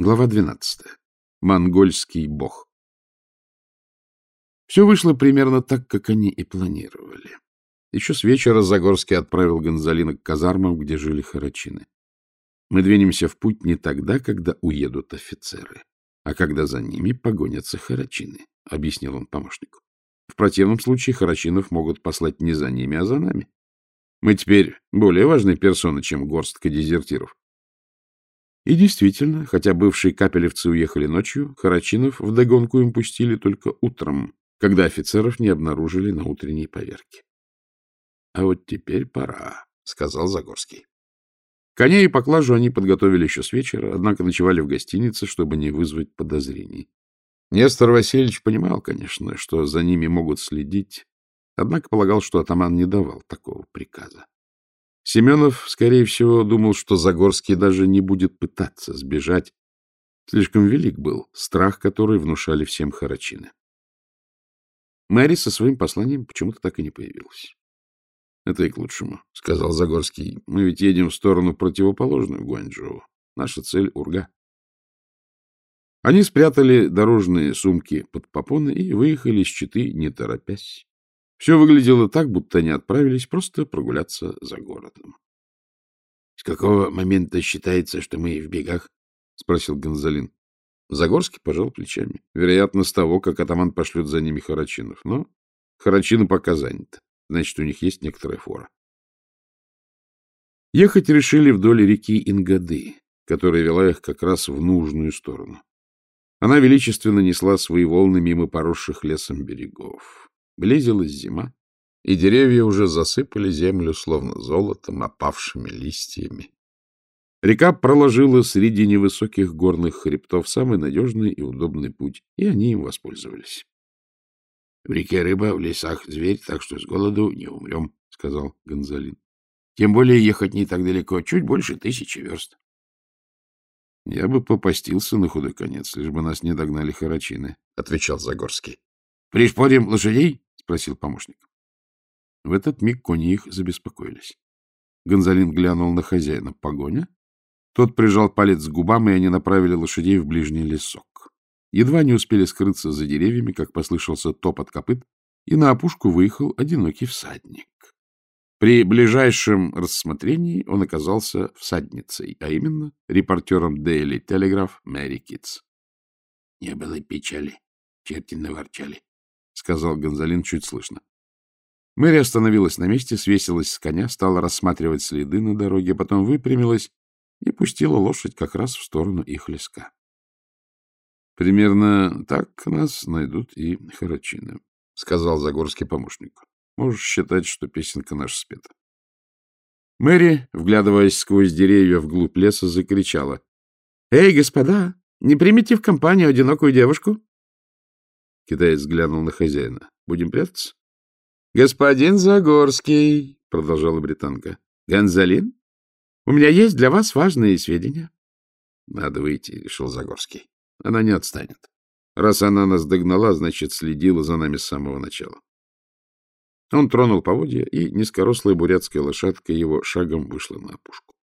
Глава 12. Монгольский бог. Все вышло примерно так, как они и планировали. Еще с вечера Загорский отправил Гонзалина к казармам, где жили харачины. Мы двинемся в путь не тогда, когда уедут офицеры, а когда за ними погонятся харачины, — объяснил он помощнику. В противном случае харачинов могут послать не за ними, а за нами. Мы теперь более важные персоны, чем горстка дезертиров. И действительно, хотя бывшие капелевцы уехали ночью, Харачинов вдогонку им пустили только утром, когда офицеров не обнаружили на утренней поверке. — А вот теперь пора, — сказал Загорский. Коней и поклажу они подготовили еще с вечера, однако ночевали в гостинице, чтобы не вызвать подозрений. Нестор Васильевич понимал, конечно, что за ними могут следить, однако полагал, что атаман не давал такого приказа. Семенов, скорее всего, думал, что Загорский даже не будет пытаться сбежать. Слишком велик был страх, который внушали всем харачины. Мэри со своим посланием почему-то так и не появилась. — Это и к лучшему, — сказал Загорский. — Мы ведь едем в сторону противоположную Гуанчжоу. Наша цель — Урга. Они спрятали дорожные сумки под попоны и выехали из Читы, не торопясь. Все выглядело так, будто они отправились просто прогуляться за городом. — С какого момента считается, что мы в бегах? — спросил Гонзалин. Загорский пожал плечами. Вероятно, с того, как атаман пошлет за ними Харачинов. Но Харачины пока заняты. Значит, у них есть некоторая фора. Ехать решили вдоль реки Ингады, которая вела их как раз в нужную сторону. Она величественно несла свои волны мимо поросших лесом берегов. Близилась зима, и деревья уже засыпали землю, словно золотом, опавшими листьями. Река проложила среди невысоких горных хребтов самый надежный и удобный путь, и они им воспользовались. — В реке рыба, в лесах зверь, так что с голоду не умрем, — сказал Гонзалин. — Тем более ехать не так далеко, чуть больше тысячи верст. — Я бы попастился на худой конец, лишь бы нас не догнали харачины, — отвечал Загорский. — Пришпорим лошадей? Спросил помощник. В этот миг кони их забеспокоились. Гонзалин глянул на хозяина. Погоня? Тот прижал палец к губам, и они направили лошадей в ближний лесок. Едва не успели скрыться за деревьями, как послышался топот копыт, и на опушку выехал одинокий всадник. При ближайшем рассмотрении он оказался всадницей, а именно репортером Daily Telegraph Мэри Китс. — Не было печали, черти наворчали, — сказал Гонзалин чуть слышно. Мэри остановилась на месте, свесилась с коня, стала рассматривать следы на дороге, потом выпрямилась и пустила лошадь как раз в сторону их леска. Примерно так нас найдут и Харачины, — сказал Загорский помощник. Можешь считать, что песенка наша спета. Мэри, вглядываясь сквозь деревья вглубь леса, закричала. — Эй, господа, не примите в компанию одинокую девушку? Китаец глянул на хозяина. — Будем прятаться? — Господин Загорский, — продолжала британка. — Гонзалин, у меня есть для вас важные сведения. — Надо выйти, — решил Загорский. — Она не отстанет. Раз она нас догнала, значит, следила за нами с самого начала. Он тронул поводья, и низкорослая бурятская лошадка его шагом вышла на опушку.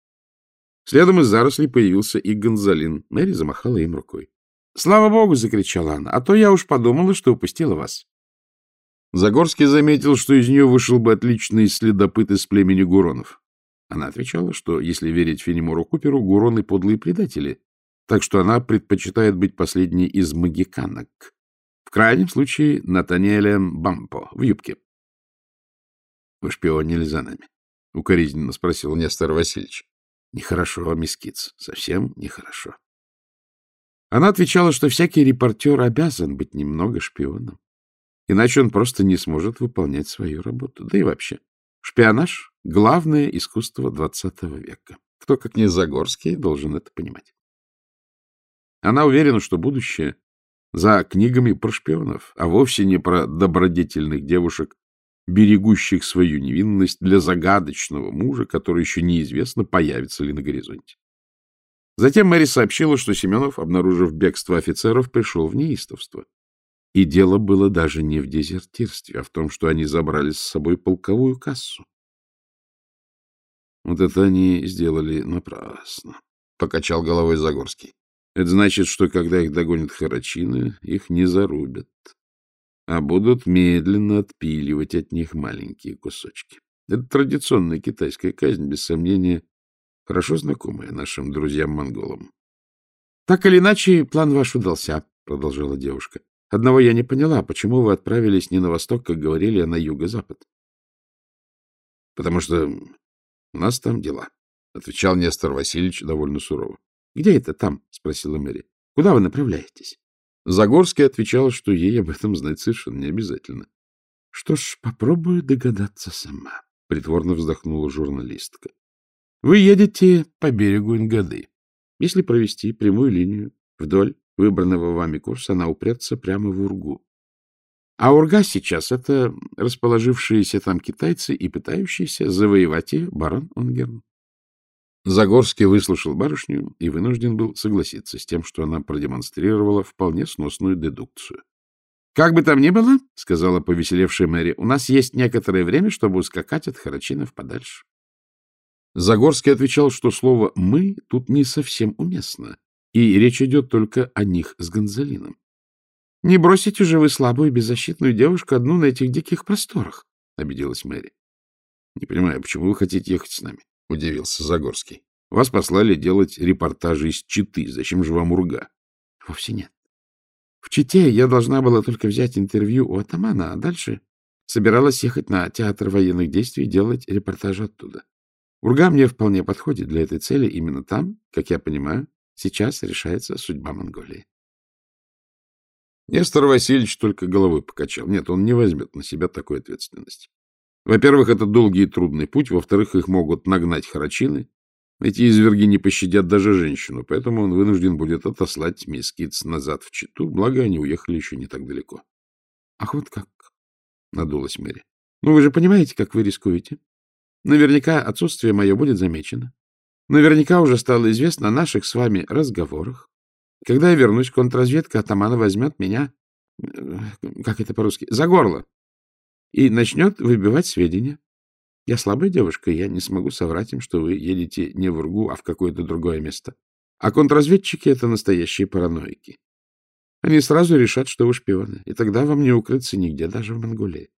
Следом из зарослей появился и Гонзалин. Мэри замахала им рукой. — Слава богу! — закричала она. — А то я уж подумала, что упустила вас. Загорский заметил, что из нее вышел бы отличный следопыт из племени Гуронов. Она отвечала, что, если верить Фенимору Куперу, Гуроны — подлые предатели, так что она предпочитает быть последней из магиканок. В крайнем случае Натаниэлем Бампо в юбке. — Вы шпионили за нами? — укоризненно спросил Нестор Васильевич. — Нехорошо, мисс Китс, совсем нехорошо. Она отвечала, что всякий репортер обязан быть немного шпионом, иначе он просто не сможет выполнять свою работу. Да и вообще, шпионаж — главное искусство XX века. Кто, как не Загорский, должен это понимать. Она уверена, что будущее за книгами про шпионов, а вовсе не про добродетельных девушек, берегущих свою невинность для загадочного мужа, который еще неизвестно, появится ли на горизонте. Затем Мэри сообщила, что Семенов, обнаружив бегство офицеров, пришел в неистовство. И дело было даже не в дезертирстве, а в том, что они забрали с собой полковую кассу. Вот это они сделали напрасно, — покачал головой Загорский. Это значит, что когда их догонят харачины, их не зарубят, а будут медленно отпиливать от них маленькие кусочки. Это традиционная китайская казнь, без сомнения, хорошо знакомая нашим друзьям-монголам. — Так или иначе, план ваш удался, — продолжала девушка. — Одного я не поняла, почему вы отправились не на восток, как говорили, а на юго-запад? — Потому что у нас там дела, — отвечал Нестор Васильевич довольно сурово. — Где это там? — спросила Мэри. — Куда вы направляетесь? Загорский отвечал, что ей об этом знать совершенно не обязательно. — Что ж, попробую догадаться сама, — притворно вздохнула журналистка. — Вы едете по берегу Ингады. Если провести прямую линию вдоль выбранного вами курса, она упрется прямо в Ургу. А Урга сейчас — это расположившиеся там китайцы и пытающиеся завоевать ее барон Онгерн. Загорский выслушал барышню и вынужден был согласиться с тем, что она продемонстрировала вполне сносную дедукцию. — Как бы там ни было, — сказала повеселевшая Мэри, — у нас есть некоторое время, чтобы ускакать от Харачинов подальше. Загорский отвечал, что слово «мы» тут не совсем уместно, и речь идет только о них с Гонзалином. — Не бросите же вы слабую беззащитную девушку одну на этих диких просторах, — обиделась Мэри. — Не понимаю, почему вы хотите ехать с нами? — удивился Загорский. — Вас послали делать репортажи из Читы. Зачем же вам урга? — Вовсе нет. В Чите я должна была только взять интервью у атамана, а дальше собиралась ехать на театр военных действий и делать репортаж оттуда. Урга мне вполне подходит для этой цели. Именно там, как я понимаю, сейчас решается судьба Монголии. Нестор Васильевич только головой покачал. Нет, он не возьмет на себя такой ответственности. Во-первых, это долгий и трудный путь. Во-вторых, их могут нагнать харачины. Эти изверги не пощадят даже женщину, поэтому он вынужден будет отослать мисс Китс назад в Читу, благо они уехали еще не так далеко. — Ах, вот как! — надулась Мэри. — Ну, вы же понимаете, как вы рискуете. Наверняка отсутствие мое будет замечено. Наверняка уже стало известно о наших с вами разговорах. Когда я вернусь, контрразведка атамана возьмет меня, э, как это по-русски, за горло и начнет выбивать сведения. Я слабая девушка, я не смогу соврать им, что вы едете не в Ургу, а в какое-то другое место. А контрразведчики — это настоящие параноики. Они сразу решат, что вы шпионы, и тогда вам не укрыться нигде, даже в Монголии.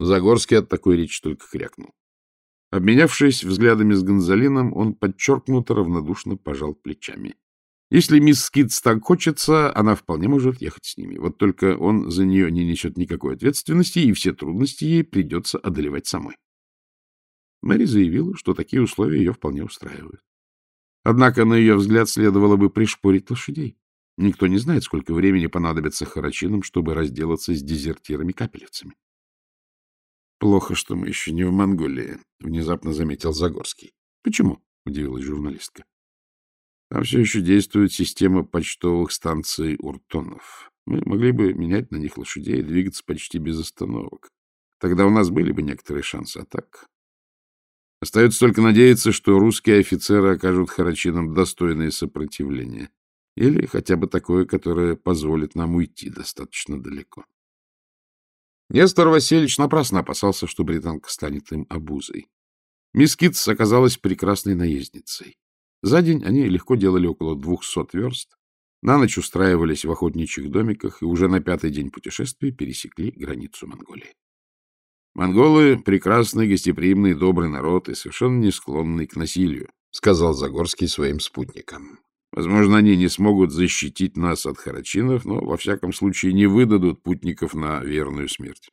Загорский от такой речи только крякнул. Обменявшись взглядами с Гонзалином, он подчеркнуто равнодушно пожал плечами. Если мисс Скидс так хочется, она вполне может ехать с ними. Вот только он за нее не несет никакой ответственности, и все трудности ей придется одолевать самой. Мэри заявила, что такие условия ее вполне устраивают. Однако, на ее взгляд, следовало бы пришпорить лошадей. Никто не знает, сколько времени понадобится харачинам, чтобы разделаться с дезертирами-капелевцами. Плохо, что мы еще не в Монголии, — внезапно заметил Загорский. — Почему? — удивилась журналистка. Там все еще действует система почтовых станций Уртонов. Мы могли бы менять на них лошадей и двигаться почти без остановок. Тогда у нас были бы некоторые шансы, а так... Остается только надеяться, что русские офицеры окажут харачинам достойное сопротивление. Или хотя бы такое, которое позволит нам уйти достаточно далеко. Нестор Васильевич напрасно опасался, что британка станет им обузой. Мисс Китс оказалась прекрасной наездницей. За день они легко делали около двухсот верст, на ночь устраивались в охотничьих домиках и уже на пятый день путешествия пересекли границу Монголии. Монголы — прекрасный, гостеприимный, добрый народ и совершенно не склонный к насилию, — сказал Загорский своим спутникам. Возможно, они не смогут защитить нас от харачинов, но, во всяком случае, не выдадут путников на верную смерть.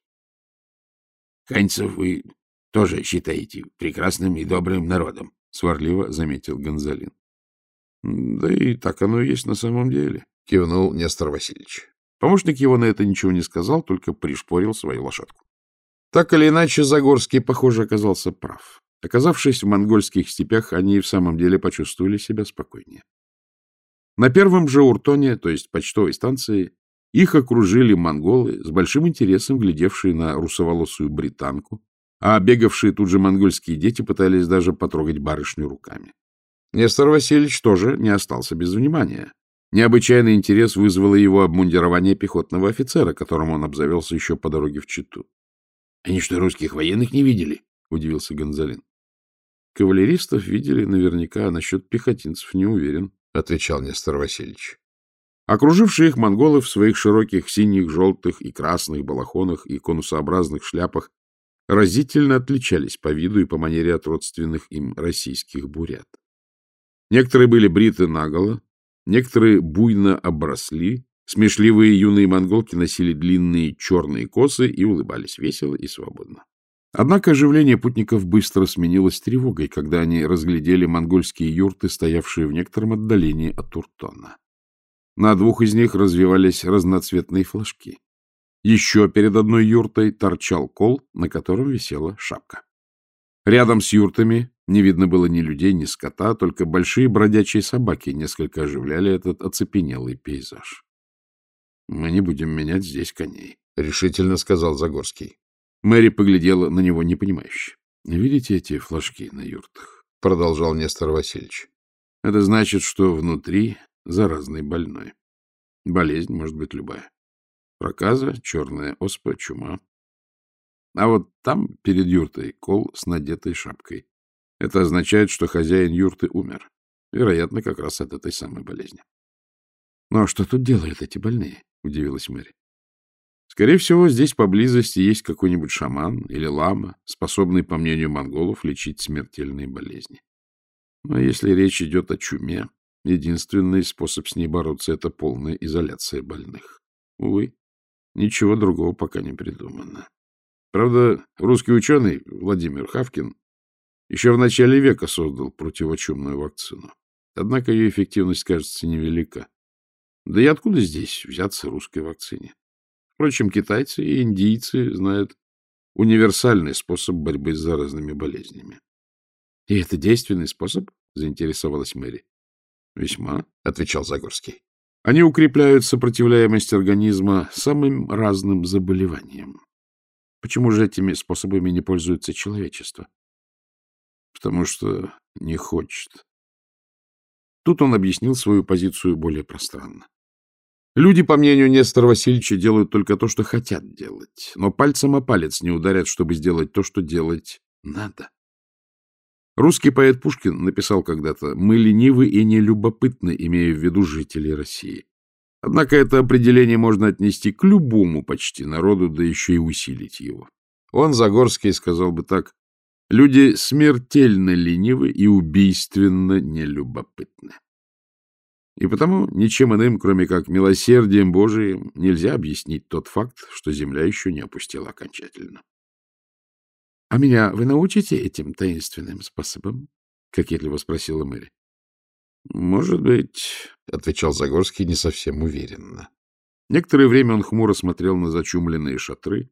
— Ханьцев вы тоже считаете прекрасным и добрым народом, — сварливо заметил Гонзалин. — Да и так оно и есть на самом деле, — кивнул Нестор Васильевич. Помощник его на это ничего не сказал, только пришпорил свою лошадку. Так или иначе, Загорский, похоже, оказался прав. Оказавшись в монгольских степях, они и в самом деле почувствовали себя спокойнее. На первом же Уртоне, то есть почтовой станции, их окружили монголы, с большим интересом глядевшие на русоволосую британку, а бегавшие тут же монгольские дети пытались даже потрогать барышню руками. Нестор Васильевич тоже не остался без внимания. Необычайный интерес вызвало его обмундирование пехотного офицера, которым он обзавелся еще по дороге в Читу. — Они что, русских военных не видели? — удивился Гонзалин. — Кавалеристов видели наверняка, а насчет пехотинцев не уверен, — отвечал Нестор Васильевич. Окружившие их монголы в своих широких синих, желтых и красных балахонах и конусообразных шляпах разительно отличались по виду и по манере от родственных им российских бурят. Некоторые были бриты наголо, некоторые буйно обросли, смешливые юные монголки носили длинные черные косы и улыбались весело и свободно. Однако оживление путников быстро сменилось тревогой, когда они разглядели монгольские юрты, стоявшие в некотором отдалении от Уртона. На двух из них развивались разноцветные флажки. Еще перед одной юртой торчал кол, на котором висела шапка. Рядом с юртами не видно было ни людей, ни скота, только большие бродячие собаки несколько оживляли этот оцепенелый пейзаж. — Мы не будем менять здесь коней, — решительно сказал Загорский. Мэри поглядела на него непонимающе. — Видите эти флажки на юртах? — продолжал Нестор Васильевич. — Это значит, что внутри заразный больной. Болезнь может быть любая. Проказа, черная оспа, чума. А вот там, перед юртой, кол с надетой шапкой. Это означает, что хозяин юрты умер. Вероятно, как раз от этой самой болезни. — Ну, а что тут делают эти больные? — удивилась Мэри. Скорее всего, здесь поблизости есть какой-нибудь шаман или лама, способный, по мнению монголов, лечить смертельные болезни. Но если речь идет о чуме, единственный способ с ней бороться — это полная изоляция больных. Увы, Ничего другого пока не придумано. Правда, русский ученый Владимир Хавкин еще в начале века создал противочумную вакцину. Однако ее эффективность, кажется, невелика. Да и откуда здесь взяться русской вакцине? Впрочем, китайцы и индийцы знают универсальный способ борьбы с заразными болезнями. — И это действенный способ? — заинтересовалась Мэри. — Весьма, — отвечал Загорский. Они укрепляют сопротивляемость организма самым разным заболеваниям. Почему же этими способами не пользуется человечество? Потому что не хочет. Тут он объяснил свою позицию более пространно. Люди, по мнению Нестора Васильевича, делают только то, что хотят делать, но пальцем о палец не ударят, чтобы сделать то, что делать надо. Русский поэт Пушкин написал когда-то «Мы ленивы и нелюбопытны, имея в виду жителей России». Однако это определение можно отнести к любому почти народу, да еще и усилить его. Он, Загорский, сказал бы так, «Люди смертельно ленивы и убийственно нелюбопытны». И потому ничем иным, кроме как милосердием Божиим, нельзя объяснить тот факт, что земля еще не опустела окончательно. — А меня вы научите этим таинственным способом? — кокетливо спросила Мэри. — Может быть, — отвечал Загорский не совсем уверенно. Некоторое время он хмуро смотрел на зачумленные шатры,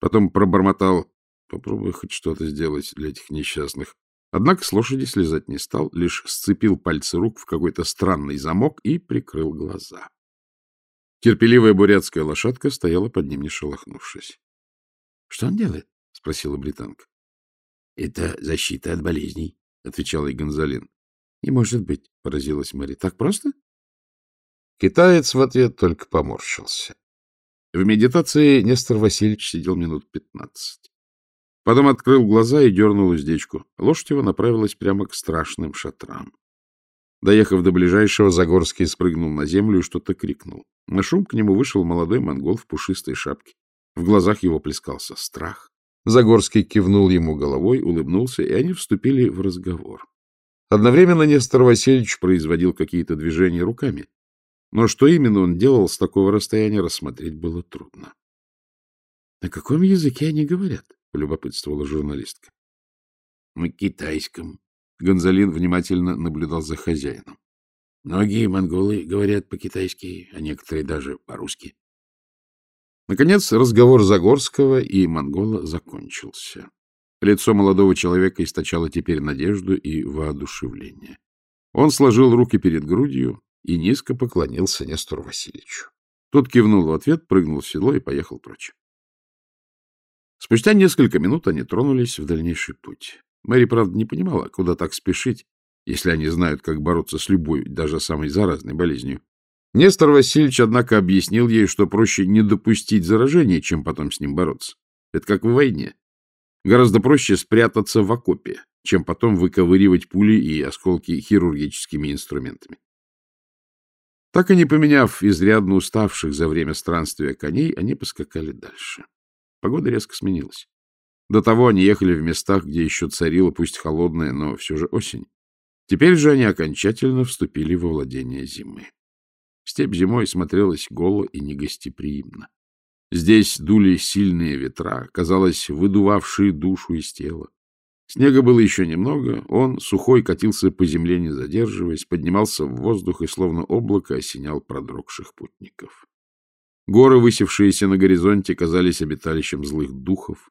потом пробормотал «Попробуй хоть что-то сделать для этих несчастных». Однако с лошади слезать не стал, лишь сцепил пальцы рук в какой-то странный замок и прикрыл глаза. Терпеливая бурятская лошадка стояла под ним, не шелохнувшись. — Что он делает? — спросила британка. — Это защита от болезней, — отвечал ей Гонзалин. — Не может быть, — поразилась Мэри. — Так просто? Китаец в ответ только поморщился. В медитации Нестор Васильевич сидел минут пятнадцать. Потом открыл глаза и дернул уздечку. Лошадь его направилась прямо к страшным шатрам. Доехав до ближайшего, Загорский спрыгнул на землю и что-то крикнул. На шум к нему вышел молодой монгол в пушистой шапке. В глазах его плескался страх. Загорский кивнул ему головой, улыбнулся, и они вступили в разговор. Одновременно Нестор Васильевич производил какие-то движения руками, но что именно он делал с такого расстояния, рассмотреть было трудно. — На каком языке они говорят? — полюбопытствовала журналистка. — На китайском. Гонзалин внимательно наблюдал за хозяином. Многие монголы говорят по-китайски, а некоторые даже по-русски. Наконец, разговор Загорского и монгола закончился. Лицо молодого человека источало теперь надежду и воодушевление. Он сложил руки перед грудью и низко поклонился Нестору Васильевичу. Тот кивнул в ответ, прыгнул в седло и поехал прочь. Спустя несколько минут они тронулись в дальнейший путь. Мэри, правда, не понимала, куда так спешить, если они знают, как бороться с любой, даже самой заразной болезнью. Нестор Васильевич, однако, объяснил ей, что проще не допустить заражения, чем потом с ним бороться. Это как в войне. Гораздо проще спрятаться в окопе, чем потом выковыривать пули и осколки хирургическими инструментами. Так и не поменяв изрядно уставших за время странствия коней, они поскакали дальше. Погода резко сменилась. До того они ехали в местах, где еще царила пусть холодная, но все же осень. Теперь же они окончательно вступили во владение зимы. Степь зимой смотрелась голо и негостеприимно. Здесь дули сильные ветра, казалось, выдувавшие душу из тела. Снега было еще немного, он, сухой, катился по земле, не задерживаясь, поднимался в воздух и, словно облако, осенял продрогших путников. Горы, высевшиеся на горизонте, казались обиталищем злых духов.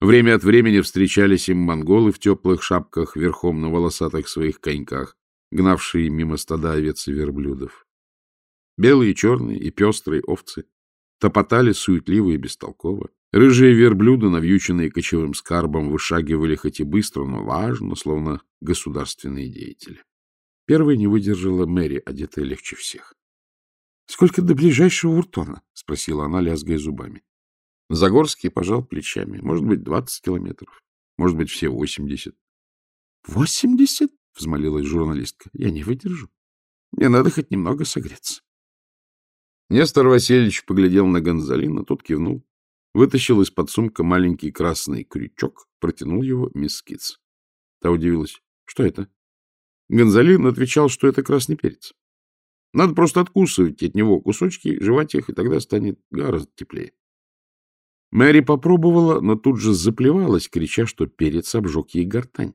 Время от времени встречались им монголы в теплых шапках, верхом на волосатых своих коньках, гнавшие мимо стада овец и верблюдов. Белые, черные и пестрые овцы топотали суетливо и бестолково. Рыжие верблюды, навьюченные кочевым скарбом, вышагивали хоть и быстро, но важно, словно государственные деятели. Первой не выдержала Мэри, одетая легче всех. — Сколько до ближайшего Уртона? — спросила она, лязгая зубами. Загорский пожал плечами. Может быть, двадцать километров. Может быть, все восемьдесят. — Восемьдесят? — взмолилась журналистка. — Я не выдержу. Мне надо хоть немного согреться. Нестор Васильевич поглядел на Гонзалина, тот кивнул. Вытащил из-под сумка маленький красный крючок, протянул его мисс Китс. Та удивилась. — Что это? Гонзалин отвечал, что это красный перец. Надо просто откусывать от него кусочки, жевать их, и тогда станет гораздо теплее. Мэри попробовала, но тут же заплевалась, крича, что перец обжег ей гортань.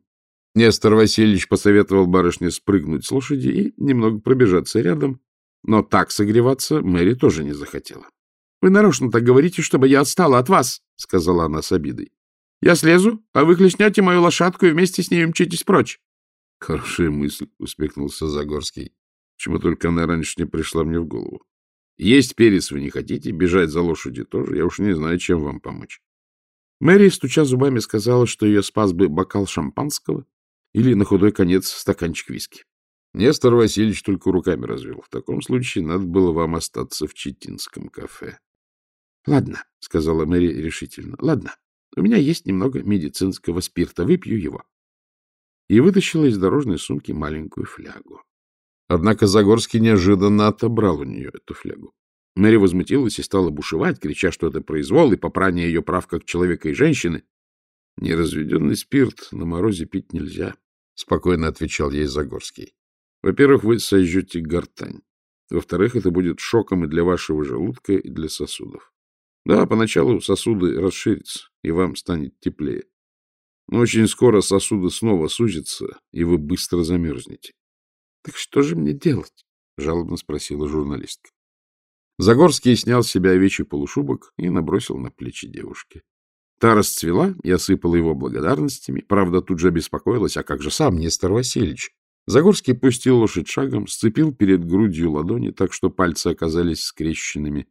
Нестор Васильевич посоветовал барышне спрыгнуть с лошади и немного пробежаться рядом, но так согреваться Мэри тоже не захотела. — Вы нарочно так говорите, чтобы я отстала от вас, — сказала она с обидой. — Я слезу, а вы хлестнете мою лошадку и вместе с ней мчитесь прочь. — Хорошая мысль, — усмехнулся Загорский. — Почему только она раньше не пришла мне в голову? Есть перец вы не хотите, бежать за лошадью тоже. Я уж не знаю, чем вам помочь. Мэри, стуча зубами, сказала, что ее спас бы бокал шампанского или, на худой конец, стаканчик виски. Нестор Васильевич только руками развел. В таком случае надо было вам остаться в Читинском кафе. — Ладно, — сказала Мэри решительно. — Ладно, у меня есть немного медицинского спирта. Выпью его. И вытащила из дорожной сумки маленькую флягу. Однако Загорский неожиданно отобрал у нее эту флягу. Мэри возмутилась и стала бушевать, крича, что это произвол и попрание ее прав как человека и женщины. — Неразведенный спирт на морозе пить нельзя, — спокойно отвечал ей Загорский. — Во-первых, вы сожжете гортань. Во-вторых, это будет шоком и для вашего желудка, и для сосудов. Да, поначалу сосуды расширятся, и вам станет теплее. Но очень скоро сосуды снова сузятся, и вы быстро замерзнете. — Так что же мне делать? — жалобно спросила журналистка. Загорский снял с себя овечий полушубок и набросил на плечи девушки. Та расцвела и осыпала его благодарностями. Правда, тут же обеспокоилась, а как же сам Нестор Васильевич? Загорский пустил лошадь шагом, сцепил перед грудью ладони так, что пальцы оказались скрещенными,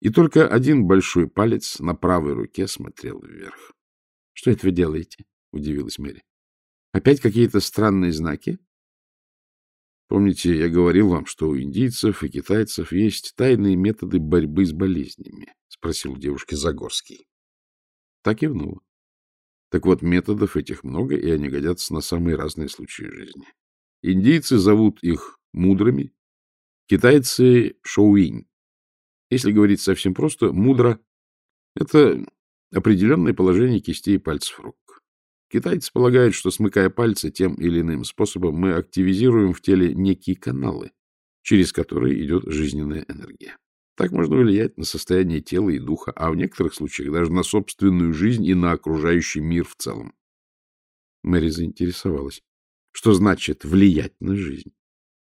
и только один большой палец на правой руке смотрел вверх. — Что это вы делаете? — удивилась Мэри. — Опять какие-то странные знаки? Помните, я говорил вам, что у индийцев и китайцев есть тайные методы борьбы с болезнями? — спросил девушки Загорский. Так и внула. Так вот, методов этих много, и они годятся на самые разные случаи жизни. Индийцы зовут их мудрыми, китайцы — шоуинь, если говорить совсем просто, мудро — это определенное положение кистей и пальцев рук. Китайцы полагают, что, смыкая пальцы тем или иным способом, мы активизируем в теле некие каналы, через которые идет жизненная энергия. Так можно влиять на состояние тела и духа, а в некоторых случаях даже на собственную жизнь и на окружающий мир в целом. Мэри заинтересовалась. Что значит влиять на жизнь?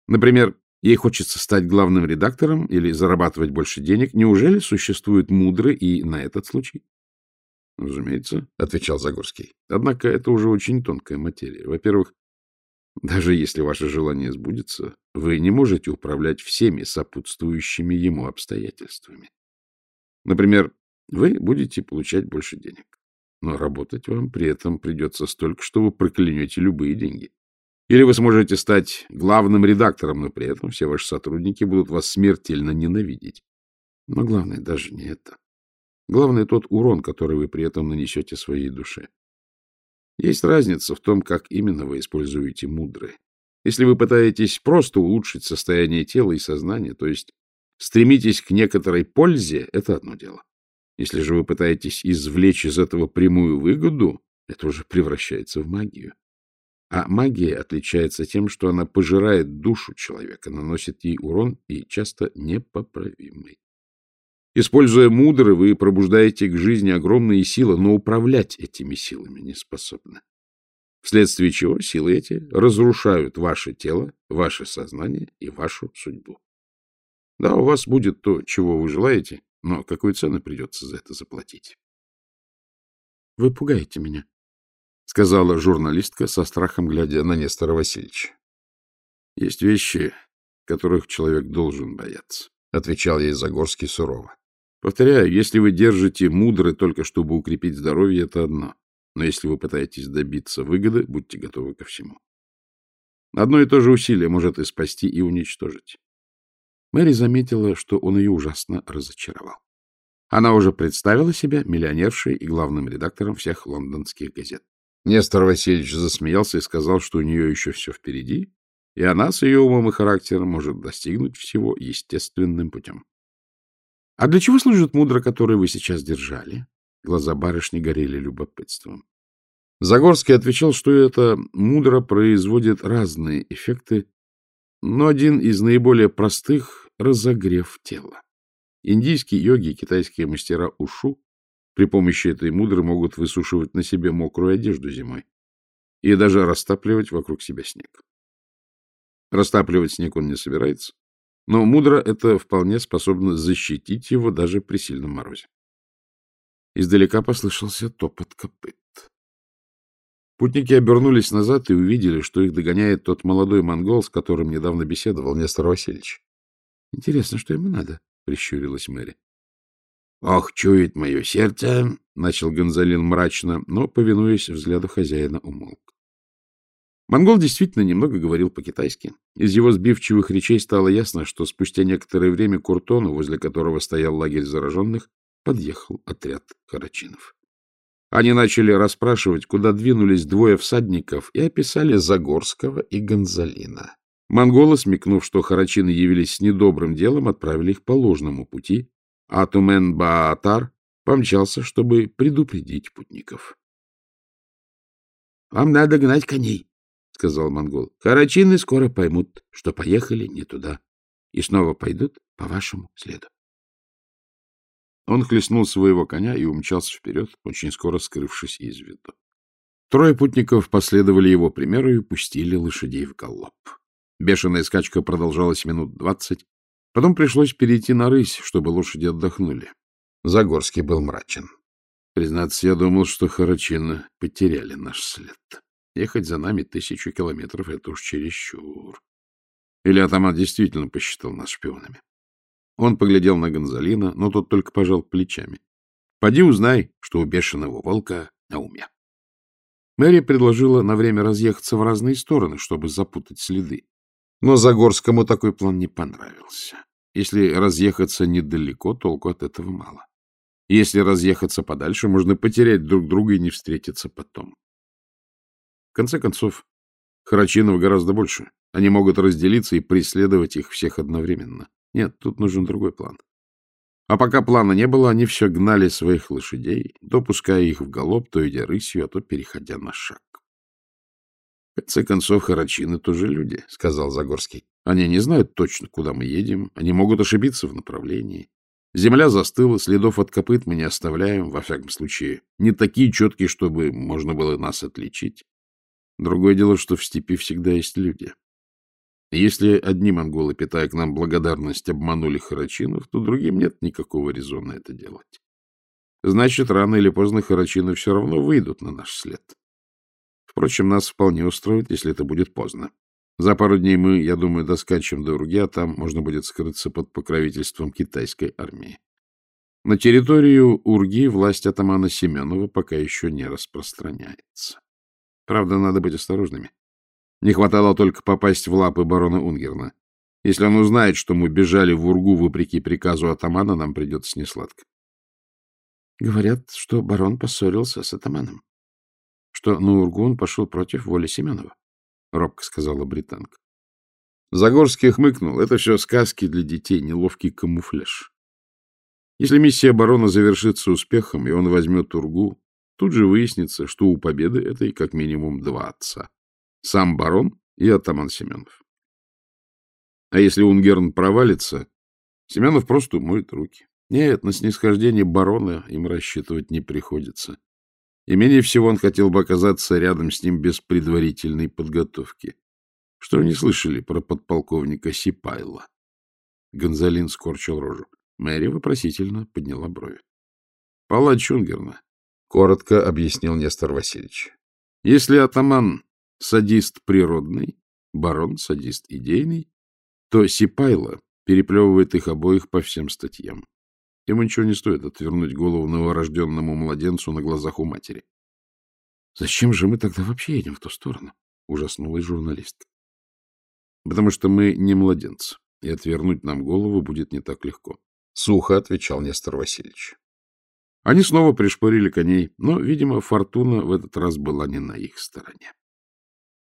Например, Ей хочется стать главным редактором или зарабатывать больше денег. Неужели существует мудрый и на этот случай? — Разумеется, — отвечал Загорский. — Однако это уже очень тонкая материя. Во-первых, даже если ваше желание сбудется, вы не можете управлять всеми сопутствующими ему обстоятельствами. Например, вы будете получать больше денег, но работать вам при этом придется столько, что вы проклянете любые деньги. Или вы сможете стать главным редактором, но при этом все ваши сотрудники будут вас смертельно ненавидеть. Но главное даже не это. Главное тот урон, который вы при этом нанесете своей душе. Есть разница в том, как именно вы используете мудрые. Если вы пытаетесь просто улучшить состояние тела и сознания, то есть стремитесь к некоторой пользе, это одно дело. Если же вы пытаетесь извлечь из этого прямую выгоду, это уже превращается в магию. А магия отличается тем, что она пожирает душу человека, наносит ей урон и часто непоправимый. Используя мудро, вы пробуждаете к жизни огромные силы, но управлять этими силами не способны. Вследствие чего силы эти разрушают ваше тело, ваше сознание и вашу судьбу. Да, у вас будет то, чего вы желаете, но какую цену придется за это заплатить? — Вы пугаете меня, — сказала журналистка со страхом, глядя на Нестора Васильевича. — Есть вещи, которых человек должен бояться, — отвечал ей Загорский сурово. — Повторяю, если вы держите мудры только чтобы укрепить здоровье, это одно. Но если вы пытаетесь добиться выгоды, будьте готовы ко всему. Одно и то же усилие может и спасти, и уничтожить. Мэри заметила, что он ее ужасно разочаровал. Она уже представила себя миллионершей и главным редактором всех лондонских газет. Нестор Васильевич засмеялся и сказал, что у нее еще все впереди, и она с ее умом и характером может достигнуть всего естественным путем. — А для чего служит мудро, которое вы сейчас держали? Глаза барышни горели любопытством. Загорский отвечал, что это мудро производит разные эффекты, но один из наиболее простых разогрев тела. Индийские йоги и китайские мастера ушу при помощи этой мудры могут высушивать на себе мокрую одежду зимой и даже растапливать вокруг себя снег. Растапливать снег он не собирается, но мудро это вполне способно защитить его даже при сильном морозе. Издалека послышался топот копыт. Путники обернулись назад и увидели, что их догоняет тот молодой монгол, с которым недавно беседовал Нестор Васильевич. — Интересно, что ему надо? — прищурилась Мэри. — Ох, чует мое сердце! — начал Гонзалин мрачно, но, повинуясь взгляду хозяина, умолк. Монгол действительно немного говорил по-китайски. Из его сбивчивых речей стало ясно, что спустя некоторое время к Уртону, возле которого стоял лагерь зараженных, подъехал отряд карачинов. Они начали расспрашивать, куда двинулись двое всадников, и описали Загорского и Гонзалина. Монголы, смекнув, что харачины явились с недобрым делом, отправили их по ложному пути, а Тумен-Баатар помчался, чтобы предупредить путников. — Вам надо гнать коней, — сказал монгол. — Харачины скоро поймут, что поехали не туда, и снова пойдут по вашему следу. Он хлестнул своего коня и умчался вперед, очень скоро скрывшись из виду. Трое путников последовали его примеру и пустили лошадей в галоп. Бешеная скачка продолжалась минут двадцать. Потом пришлось перейти на рысь, чтобы лошади отдохнули. Загорский был мрачен. Признаться, я думал, что Харачины потеряли наш след. Ехать за нами тысячу километров — это уж чересчур. Или атаман действительно посчитал нас шпионами. Он поглядел на Гонзалина, но тот только пожал плечами. Поди узнай, что у бешеного волка на уме. Мэри предложила на время разъехаться в разные стороны, чтобы запутать следы. Но Загорскому такой план не понравился. Если разъехаться недалеко, толку от этого мало. Если разъехаться подальше, можно потерять друг друга и не встретиться потом. В конце концов, Харачинов гораздо больше. Они могут разделиться и преследовать их всех одновременно. Нет, тут нужен другой план. А пока плана не было, они все гнали своих лошадей, допуская их в галоп, то идя рысью, а то переходя на шаг. — В конце концов, харачины тоже люди, — сказал Загорский. — Они не знают точно, куда мы едем, они могут ошибиться в направлении. Земля застыла, следов от копыт мы не оставляем, во всяком случае, не такие четкие, чтобы можно было нас отличить. Другое дело, что в степи всегда есть люди. Если одни монголы, питая к нам благодарность, обманули харачинов, то другим нет никакого резона это делать. Значит, рано или поздно харачины все равно выйдут на наш след. Впрочем, нас вполне устроит, если это будет поздно. За пару дней мы, я думаю, доскачем до Урги, а там можно будет скрыться под покровительством китайской армии. На территорию Урги власть атамана Семенова пока еще не распространяется. Правда, надо быть осторожными. Не хватало только попасть в лапы барона Унгерна. Если он узнает, что мы бежали в Ургу вопреки приказу атамана, нам придется несладко. Говорят, что барон поссорился с атаманом что Наургун пошел против воли Семенова. робко сказала британка. Загорский хмыкнул. Это все сказки для детей, неловкий камуфляж. Если миссия барона завершится успехом, и он возьмет Ургу, тут же выяснится, что у победы этой как минимум два отца. Сам барон и атаман Семенов. А если Унгерн провалится, Семенов просто умоет руки. Нет, на снисхождение барона им рассчитывать не приходится. И менее всего он хотел бы оказаться рядом с ним без предварительной подготовки. Что они слышали про подполковника Сипайла? Гонзалин скорчил рожу. Мэри вопросительно подняла брови. — Палач Унгерна, — коротко объяснил Нестор Васильевич. — Если атаман — садист природный, барон — садист идейный, то Сипайло переплевывает их обоих по всем статьям. Ему ничего не стоит отвернуть голову новорожденному младенцу на глазах у матери. — Зачем же мы тогда вообще едем в ту сторону? — ужаснулась журналистка. — Потому что мы не младенцы, и отвернуть нам голову будет не так легко. — сухо отвечал Нестор Васильевич. Они снова пришпорили коней, но, видимо, фортуна в этот раз была не на их стороне.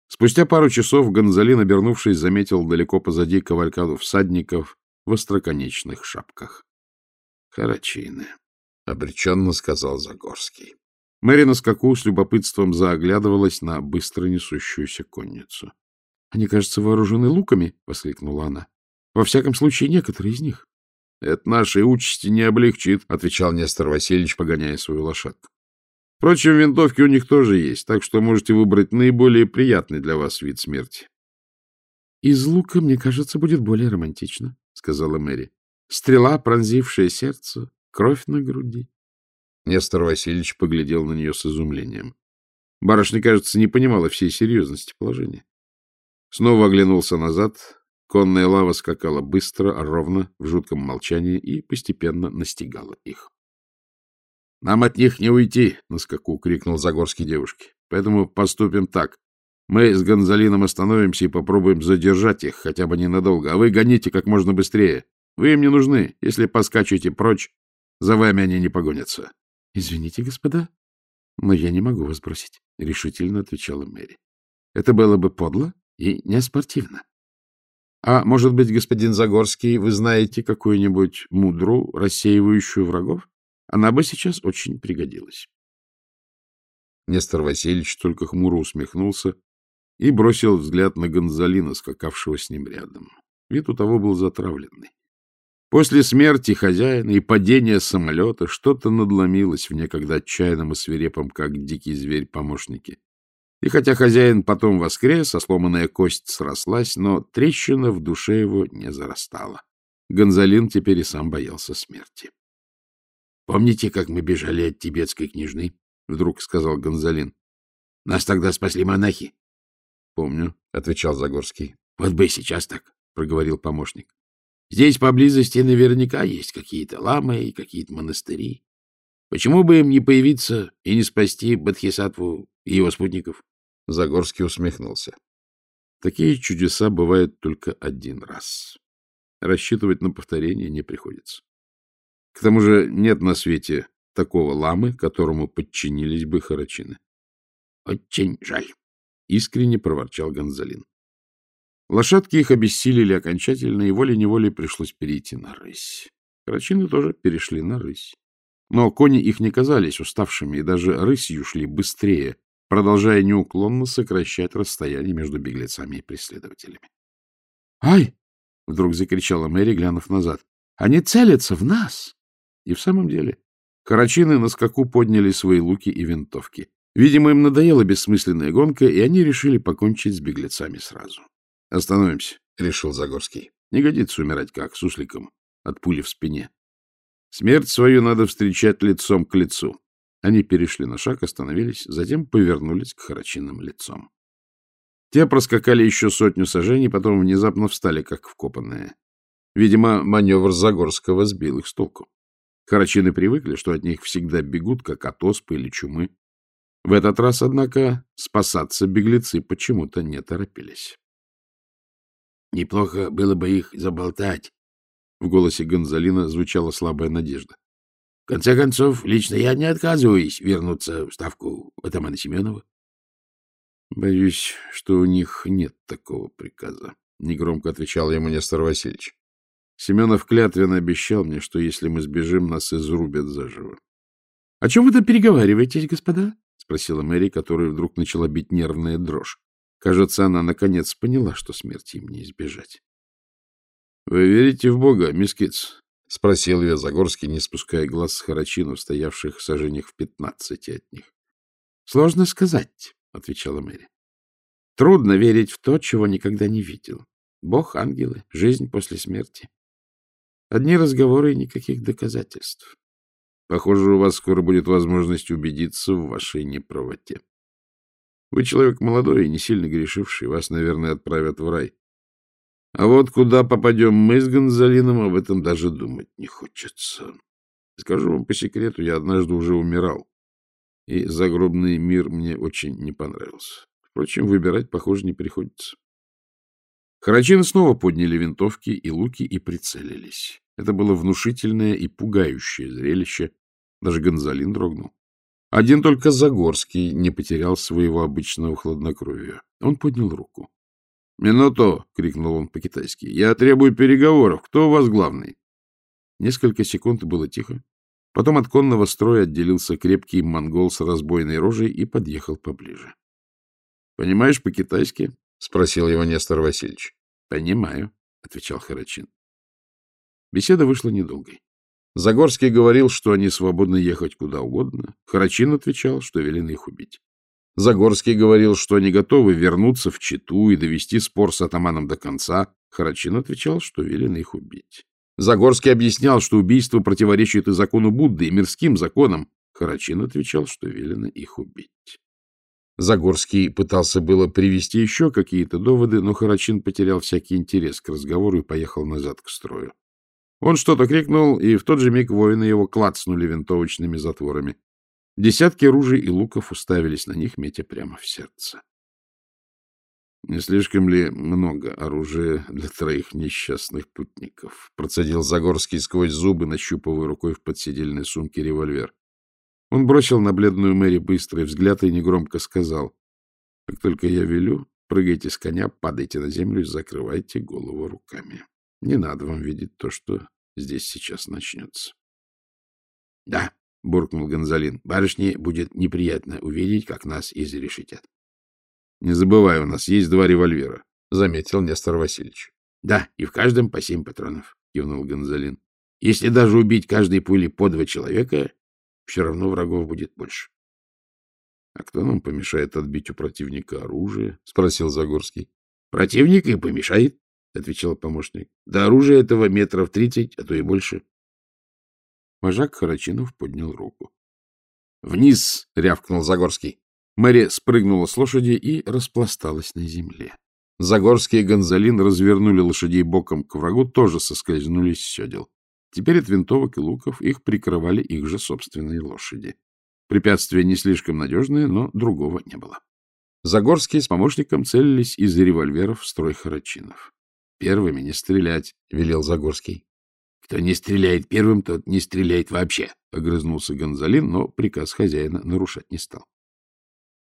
Спустя пару часов Гонзалин, обернувшись, заметил далеко позади кавалькаду всадников в остроконечных шапках. — Харачины, — обреченно сказал Загорский. Мэри на скаку с любопытством зааглядывалась на быстро несущуюся конницу. — Они, кажется, вооружены луками, — воскликнула она. — Во всяком случае, некоторые из них. — Это нашей участи не облегчит, — отвечал Нестор Васильевич, погоняя свою лошадку. — Впрочем, винтовки у них тоже есть, так что можете выбрать наиболее приятный для вас вид смерти. — Из лука, мне кажется, будет более романтично, — сказала Мэри. — Стрела, пронзившая сердце, кровь на груди. Нестор Васильевич поглядел на нее с изумлением. Барышня, кажется, не понимала всей серьезности положения. Снова оглянулся назад, Конная лава скакала быстро, ровно, в жутком молчании и постепенно настигала их. — Нам от них не уйти! — на скаку крикнул Загорский девушке. — Поэтому поступим так. Мы с Гонзалином остановимся и попробуем задержать их хотя бы ненадолго, а вы гоните как можно быстрее. Вы им не нужны. Если поскачете прочь, за вами они не погонятся. — Извините, господа, но я не могу вас бросить, — решительно отвечала Мэри. — Это было бы подло и неспортивно. А может быть, господин Загорский, вы знаете какую-нибудь мудру, рассеивающую врагов? Она бы сейчас очень пригодилась. Нестор Васильевич только хмуро усмехнулся и бросил взгляд на Гонзалина, скакавшего с ним рядом. Вид у того был затравленный. После смерти хозяина и падения самолета что-то надломилось в некогда отчаянном и свирепом, как дикий зверь, помощнике. И хотя хозяин потом воскрес, а сломанная кость срослась, но трещина в душе его не зарастала. Гонзалин теперь и сам боялся смерти. — Помните, как мы бежали от тибетской княжны? — вдруг сказал Гонзалин. — Нас тогда спасли монахи. — Помню, — отвечал Загорский. — Вот бы сейчас так, — проговорил помощник. — Здесь поблизости наверняка есть какие-то ламы и какие-то монастыри. Почему бы им не появиться и не спасти Бадхисатву и его спутников? Загорский усмехнулся. Такие чудеса бывают только один раз. Рассчитывать на повторение не приходится. К тому же нет на свете такого ламы, которому подчинились бы харачины. — Очень жаль, — искренне проворчал Гонзалин. Лошадки их обессилили окончательно, и волей-неволей пришлось перейти на рысь. Харачины тоже перешли на рысь. Но кони их не казались уставшими, и даже рысью шли быстрее, продолжая неуклонно сокращать расстояние между беглецами и преследователями. «Ай!» — вдруг закричала Мэри, глянув назад. «Они целятся в нас!» И в самом деле карачины на скаку подняли свои луки и винтовки. Видимо, им надоела бессмысленная гонка, и они решили покончить с беглецами сразу. «Остановимся», — решил Загорский. «Не годится умирать как, сусликом, от пули в спине. Смерть свою надо встречать лицом к лицу. Они перешли на шаг, остановились, затем повернулись к Харачинам лицом. Те проскакали еще сотню сажений, потом внезапно встали, как вкопанные. Видимо, маневр Загорского сбил их с толку. Харачины привыкли, что от них всегда бегут, как от оспы или чумы. В этот раз, однако, спасаться беглецы почему-то не торопились. — Неплохо было бы их заболтать. В голосе Гонзалина звучала слабая надежда конце концов, лично я не отказываюсь вернуться в ставку атамана Семенова. — Боюсь, что у них нет такого приказа, — негромко отвечал ему Нестор Васильевич. Семенов клятвенно обещал мне, что если мы сбежим, нас изрубят заживо. — О чем вы там переговариваетесь, господа? — спросила Мэри, которая вдруг начала бить нервная дрожь. Кажется, она наконец поняла, что смерти им не избежать. — Вы верите в Бога, мисс Китс? — спросил ее Загорский, не спуская глаз с Харачинов, стоявших в сажениях в пятнадцати от них. — Сложно сказать, — отвечала Мэри. — Трудно верить в то, чего никогда не видел. Бог, ангелы, жизнь после смерти. Одни разговоры и никаких доказательств. Похоже, у вас скоро будет возможность убедиться в вашей неправоте. Вы человек молодой и не сильно грешивший, вас, наверное, отправят в рай. А вот куда попадем мы с Гонзалином, об этом даже думать не хочется. Скажу вам по секрету, я однажды уже умирал и загробный мир мне очень не понравился. Впрочем, выбирать, похоже, не приходится. Харачины снова подняли винтовки и луки и прицелились. Это было внушительное и пугающее зрелище. Даже Гонзалин дрогнул. Один только Загорский не потерял своего обычного хладнокровия. Он поднял руку. — Минуту! — крикнул он по-китайски. — Я требую переговоров. Кто у вас главный? Несколько секунд было тихо. Потом от конного строя отделился крепкий монгол с разбойной рожей и подъехал поближе. — Понимаешь по-китайски? — спросил его Нестор Васильевич. — Понимаю, — отвечал Харачин. Беседа вышла недолгой. Загорский говорил, что они свободны ехать куда угодно. Харачин отвечал, что велено их убить. Загорский говорил, что они готовы вернуться в Читу и довести спор с атаманом до конца. Харачин отвечал, что велено их убить. Загорский объяснял, что убийство противоречит и закону Будды, и мирским законам. Харачин отвечал, что велено их убить. Загорский пытался было привести еще какие-то доводы, но Харачин потерял всякий интерес к разговору и поехал назад к строю. Он что-то крикнул, и в тот же миг воины его клацнули винтовочными затворами. Десятки ружей и луков уставились на них, метя прямо в сердце. Не слишком ли много оружия для троих несчастных путников? Процедил Загорский сквозь зубы, нащупывая рукой в подседельной сумке револьвер. Он бросил на бледную Мэри быстрый взгляд и негромко сказал. — Как только я велю, прыгайте с коня, падайте на землю и закрывайте голову руками. Не надо вам видеть то, что здесь сейчас начнется. — Да, — буркнул Гонзалин, — барышне будет неприятно увидеть, как нас изрешетят. — Не забывай, у нас есть два револьвера, — заметил Нестор Васильевич. — Да, и в каждом по семь патронов, — кивнул Гонзалин. — Если даже убить каждой пули по два человека, все равно врагов будет больше. — А кто нам помешает отбить у противника оружие? — спросил Загорский. — Противник и помешает, — отвечал помощник. — До оружия этого метров тридцать, а то и больше. Вожак Харачинов поднял руку. — Вниз! — рявкнул Загорский. Мэри спрыгнула с лошади и распласталась на земле. Загорский и Гонзалин развернули лошадей боком к врагу, тоже соскользнули с седел. Теперь от винтовок и луков их прикрывали их же собственные лошади. Препятствие не слишком надежное, но другого не было. Загорский с помощником целились из револьверов в строй харачинов. — Первыми не стрелять, — велел Загорский. — Кто не стреляет первым, тот не стреляет вообще, — огрызнулся Гонзалин, но приказ хозяина нарушать не стал.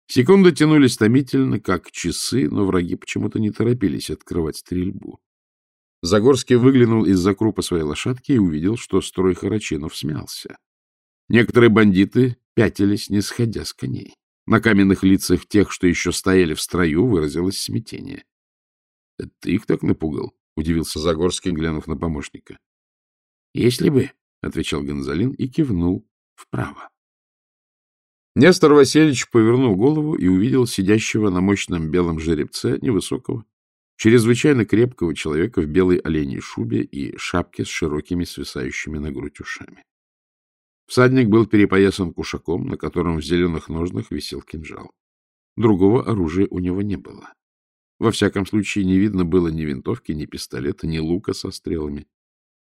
Секунды тянулись томительно, как часы, но враги почему-то не торопились открывать стрельбу. Загорский выглянул из-за крупа своей лошадки и увидел, что строй Харачинов смялся. Некоторые бандиты пятились, не сходя с коней. На каменных лицах тех, что еще стояли в строю, выразилось смятение. — ты их так напугал? — удивился Загорский, глянув на помощника. — Если бы, — отвечал Гонзалин и кивнул вправо. Нестор Васильевич повернул голову и увидел сидящего на мощном белом жеребце невысокого, чрезвычайно крепкого человека в белой оленей шубе и шапке с широкими свисающими на грудь ушами. Всадник был перепоясан кушаком, на котором в зеленых ножнах висел кинжал. Другого оружия у него не было. Во всяком случае, не видно было ни винтовки, ни пистолета, ни лука со стрелами.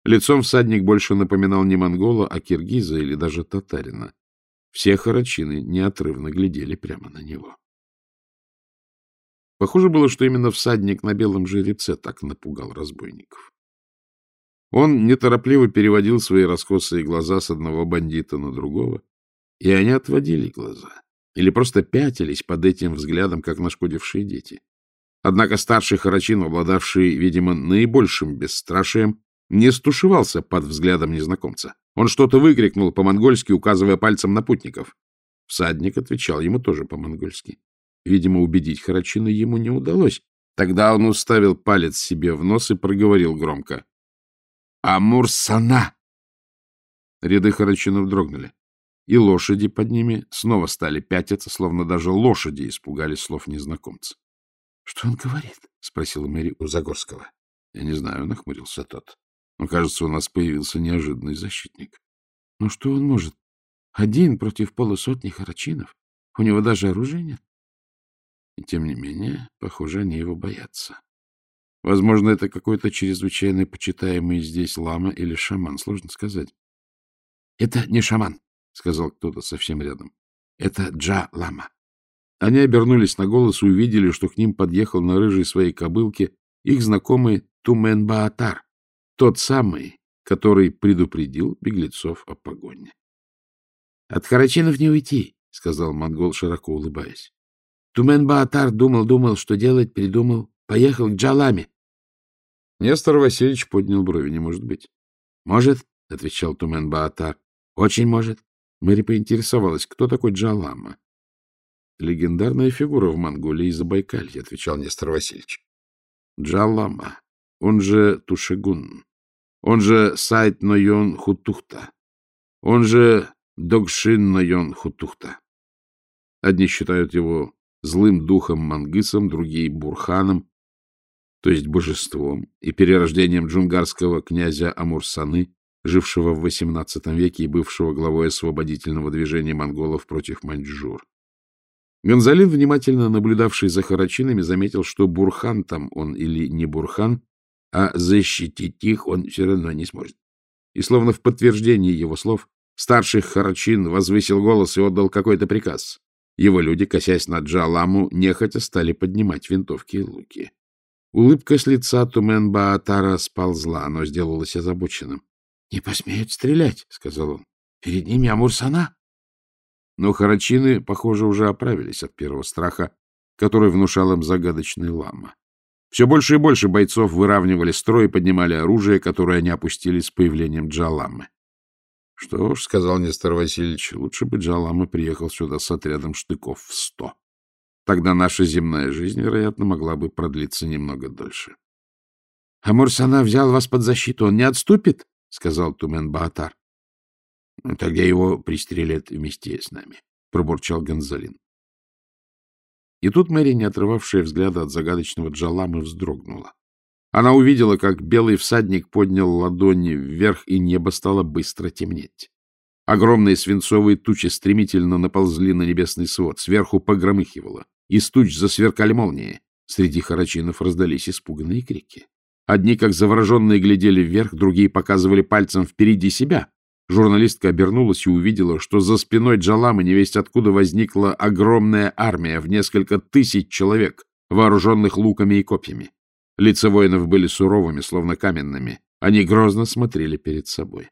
Лицом всадник больше напоминал не монгола, а киргиза или даже татарина. Все харачины неотрывно глядели прямо на него. Похоже было, что именно всадник на белом жеребце так напугал разбойников. Он неторопливо переводил свои раскосые глаза с одного бандита на другого, и они отводили глаза. или просто пятились под этим взглядом, как нашкодившие дети. Однако старший Харачин, обладавший, видимо, наибольшим бесстрашием, не стушевался под взглядом незнакомца. Он что-то выкрикнул по-монгольски, указывая пальцем на путников. Всадник отвечал ему тоже по-монгольски. Видимо, убедить Харачина ему не удалось. Тогда он уставил палец себе в нос и проговорил громко. «Амурсана!» Ряды Харачинов дрогнули, и лошади под ними снова стали пятиться, словно даже лошади испугались слов незнакомца. — Что он говорит? — спросила Мэри у Загорского. — Я не знаю, — нахмурился тот. — Но, кажется, у нас появился неожиданный защитник. — Ну что он может? Один против полусотни харачинов? У него даже оружия нет. И тем не менее, похоже, они его боятся. Возможно, это какой-то чрезвычайно почитаемый здесь лама или шаман, сложно сказать. — Это не шаман, — сказал кто-то совсем рядом. — Это Джа-лама. Они обернулись на голос и увидели, что к ним подъехал на рыжей своей кобылке их знакомый Тумен-Баатар, тот самый, который предупредил беглецов о погоне. — От Карачинов не уйти, — сказал монгол, широко улыбаясь. Тумен-Баатар думал-думал, что делать, придумал, поехал к Джаламе. Нестор Васильевич поднял брови, не может быть. — Может, — отвечал Тумен-Баатар. — Очень может. Мэри поинтересовалась, кто такой Джалама. — Легендарная фигура в Монголии и Забайкалье, — отвечал Нестор Васильевич. — Джалама, он же Тушегун, он же Сайт Нойон Хутухта, он же Догшин Нойон Хутухта. Одни считают его злым духом Мангысом, другие — Бурханом, то есть божеством, и перерождением джунгарского князя Амурсаны, жившего в XVIII веке и бывшего главой освободительного движения монголов против маньчжур. Гонзалин, внимательно наблюдавший за харачинами, заметил, что Бурхан там он или не Бурхан, а защитить их он все равно не сможет. И словно в подтверждение его слов, старший Харачин возвысил голос и отдал какой-то приказ. Его люди, косясь на Джаламу, нехотя стали поднимать винтовки и луки. Улыбка с лица Тумен-Баатара сползла, но сделалась озабоченным. — Не посмеют стрелять, — сказал он. — Перед ними Амурсана. Но харачины, похоже, уже оправились от первого страха, который внушал им загадочный лама. Все больше и больше бойцов выравнивали строй и поднимали оружие, которое они опустили с появлением Джаламы. — Что ж, — сказал Нестор Васильевич, — лучше бы Джалама приехал сюда с отрядом штыков в сто. Тогда наша земная жизнь, вероятно, могла бы продлиться немного дольше. — Амурсана взял вас под защиту, он не отступит? — сказал Тумен-Баатар. — Тогда его пристрелят вместе с нами, — пробурчал Гонзалин. И тут Мэри, не отрывавшая взгляда от загадочного Джаламы, вздрогнула. Она увидела, как белый всадник поднял ладони вверх, и небо стало быстро темнеть. Огромные свинцовые тучи стремительно наползли на небесный свод, сверху погромыхивало, из туч засверкали молнии. Среди харачинов раздались испуганные крики. Одни, как завороженные, глядели вверх, другие показывали пальцем впереди себя. Журналистка обернулась и увидела, что за спиной Джаламы невесть откуда возникла огромная армия в несколько тысяч человек, вооруженных луками и копьями. Лица воинов были суровыми, словно каменными. Они грозно смотрели перед собой.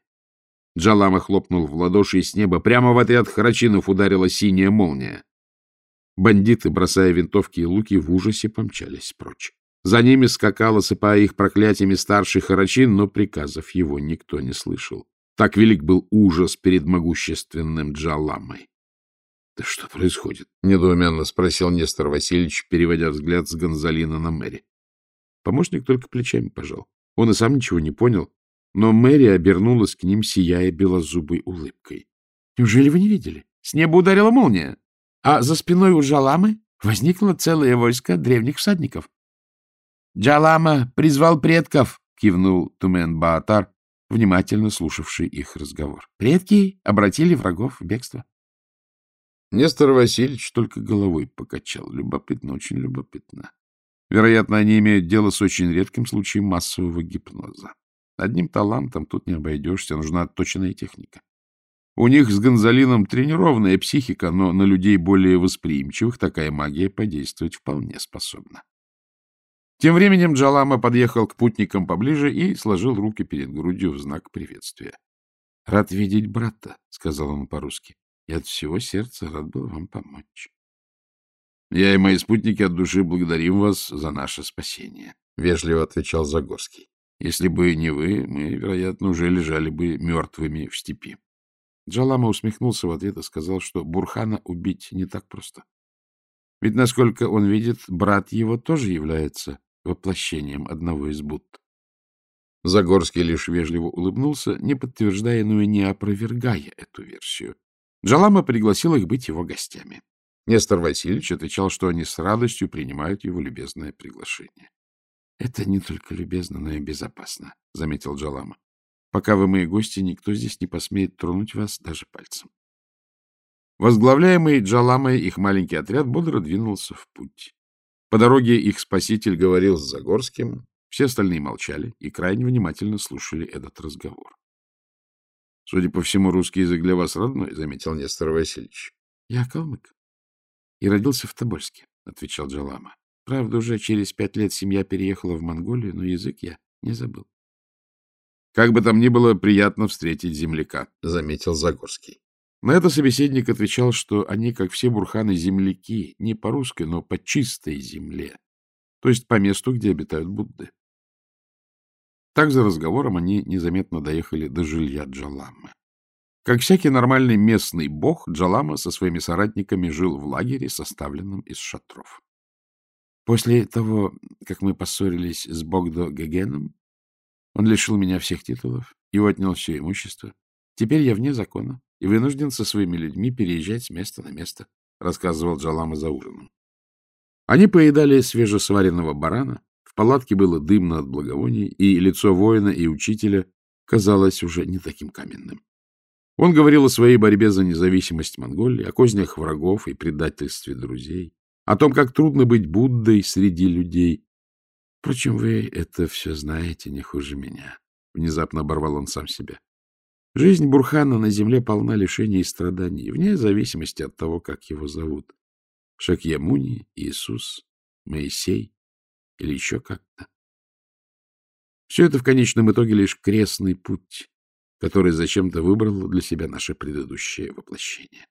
Джалама хлопнул в ладоши, и с неба прямо в отряд харачинов ударила синяя молния. Бандиты, бросая винтовки и луки, в ужасе помчались прочь. За ними скакал, осыпая их проклятиями старший Харачин, но приказов его никто не слышал. Так велик был ужас перед могущественным Джаламой. — Да что происходит? — недоуменно спросил Нестор Васильевич, переводя взгляд с Гонзалина на Мэри. Помощник только плечами пожал. Он и сам ничего не понял, но Мэри обернулась к ним, сияя белозубой улыбкой. — Неужели вы не видели? С неба ударила молния, а за спиной у Джаламы возникло целое войско древних всадников. Джалама призвал предков, кивнул Тумен Баатар, внимательно слушавший их разговор. Предки обратили врагов в бегство. Нестор Васильевич только головой покачал. Любопытно, очень любопытно. Вероятно, они имеют дело с очень редким случаем массового гипноза. Одним талантом тут не обойдешься, нужна точная техника. У них с Гонзалином тренированная психика, но на людей более восприимчивых такая магия подействовать вполне способна. Тем временем Джалама подъехал к путникам поближе и сложил руки перед грудью в знак приветствия. — Рад видеть брата, — сказал он по-русски. — и от всего сердца рад был вам помочь. Я и мои спутники от души благодарим вас за наше спасение, — вежливо отвечал Загорский. Если бы не вы, мы, вероятно, уже лежали бы мертвыми в степи. Джалама усмехнулся в ответ и сказал, что Бурхана убить не так просто. Ведь, насколько он видит, брат его тоже является воплощением одного из Будд. Загорский лишь вежливо улыбнулся, не подтверждая, но и не опровергая эту версию. Джалама пригласил их быть его гостями. Нестор Васильевич отвечал, что они с радостью принимают его любезное приглашение. — Это не только любезно, но и безопасно, — заметил Джалама. — Пока вы мои гости, никто здесь не посмеет тронуть вас даже пальцем. Возглавляемый Джаламой их маленький отряд бодро двинулся в путь. По дороге их спаситель говорил с Загорским, все остальные молчали и крайне внимательно слушали этот разговор. — Судя по всему, русский язык для вас родной, — заметил Нестор Васильевич. — Я калмык и родился в Тобольске, — отвечал Джалама. Правда, уже через пять лет семья переехала в Монголию, но язык я не забыл. — Как бы там ни было, приятно встретить земляка, — заметил Загорский. На это собеседник отвечал, что они, как все бурханы, земляки, не по русской, но по чистой земле, то есть по месту, где обитают Будды. Так за разговором они незаметно доехали до жилья Джаламы. Как всякий нормальный местный бог, Джалама со своими соратниками жил в лагере, составленном из шатров. После того, как мы поссорились с Богдо Гегеном, он лишил меня всех титулов и отнял все имущество. Теперь я вне закона и вынужден со своими людьми переезжать с места на место, — рассказывал Джалама за ужином. Они поедали свежесваренного барана, в палатке было дымно от благовоний, и лицо воина и учителя казалось уже не таким каменным. Он говорил о своей борьбе за независимость Монголии, о кознях врагов и предательстве друзей, о том, как трудно быть Буддой среди людей. Впрочем, вы это все знаете не хуже меня. Внезапно оборвал он сам себя. Жизнь Бурхана на земле полна лишений и страданий, вне зависимости от того, как его зовут. Шакьямуни, Иисус, Моисей или еще как-то. Все это в конечном итоге лишь крестный путь, который зачем-то выбрал для себя наше предыдущее воплощение.